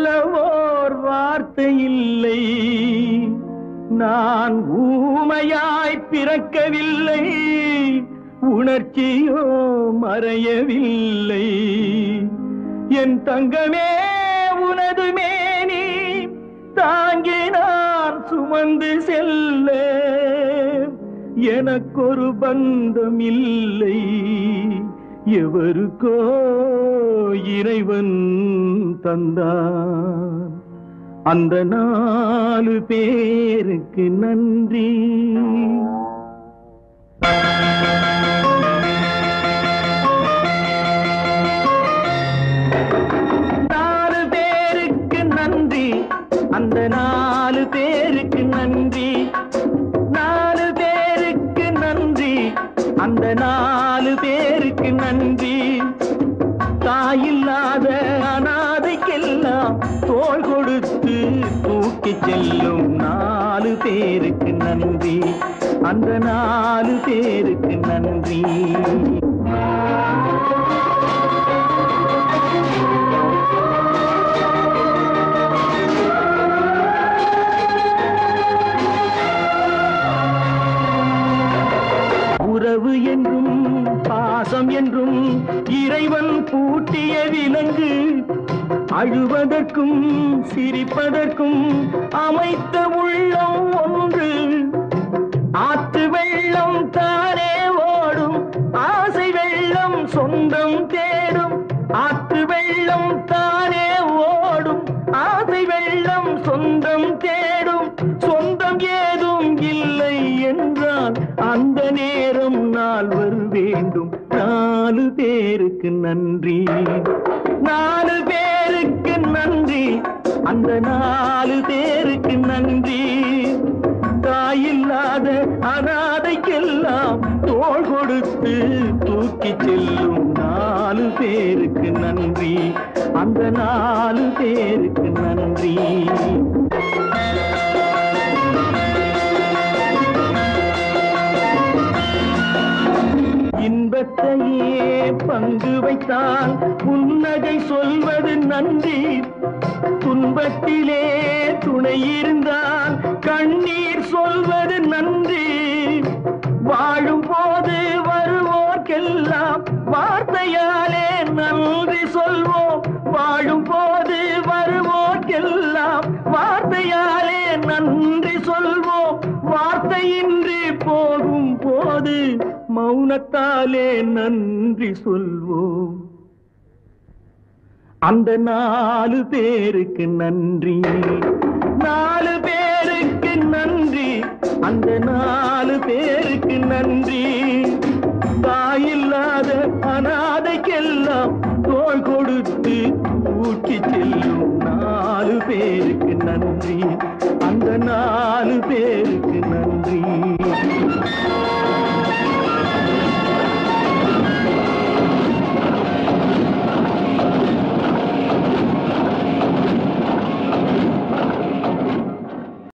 ஓர் வார்த்தை இல்லை நான் ஊமையாய் பிறக்கவில்லை. உணர்ச்சியோ மறையவில்லை. என் தங்கமே உனது மேனி தாங்கி நான் சுமந்து செல்ல எனக்கொரு பந்தம் இல்லை. எவருக்கோ இறைவன் தந்தான் அந்த நாலு பேருக்கு நன்றி. நாலு பேருக்கு நன்றி. அந்த நாலு பேருக்கு நன்றி. நாலு பேருக்கு நன்றி. அந்த நாலு தாய்க்கு நன்றி. தாயில்லாத அனாதைக்கெல்லாம் தோல் கொடுத்து தூக்கி செல்லும் நாலு பேருக்கு நன்றி. அந்த நாலு பேருக்கு நன்றி. வேண்டாம் என்றும் இறைவன் பூட்டிய விலங்கு அழுவதற்கும் சிரிப்பதற்கும் அமைத்த உள்ளம் ஒன்று. ஆத்து வெள்ளம் தானே ஓடும் ஆசை வெள்ளம் சொந்தம் தேடும். ஆத்து வெள்ளம் தான் பேருக்கு நன்றி. நாலு பேருக்கு நன்றி. அந்த நாலு பேருக்கு நன்றி. தாயில்லாத அனாதைக்கெல்லாம் தோள் கொடுத்து தூக்கி செல்லும் நாலு பேருக்கு நன்றி. அந்த நாலு பேருக்கு நன்றி. இன்பத்தையே பங்கு வைத்தான் புன்னகை சொல்வது நன்றி. துன்பத்திலே துணை இருந்தால் கண்ணீர் சொல்வது நன்றி. வாழும் போது வருவோர்க்கெல்லாம் வார்த்தையாலே நன்றி சொல்வோம். வாழும் போது வருவோர்க்கெல்லாம் வார்த்தையாலே நன்றி சொல்வோம். வார்த்தையின்றி போகும் போது மௌனத்தாலே நன்றி சொல்வோம். அந்த நாலு பேருக்கு நன்றி. நாலு பேருக்கு நன்றி. அந்த நாலு பேருக்கு நன்றி. தாயில்லாத அனாதைக்கெல்லாம் தோல் கொடுத்து ஊட்டி செல்லும் நாலு பேருக்கு நன்றி. அந்த நாலு பேருக்கு நன்றி.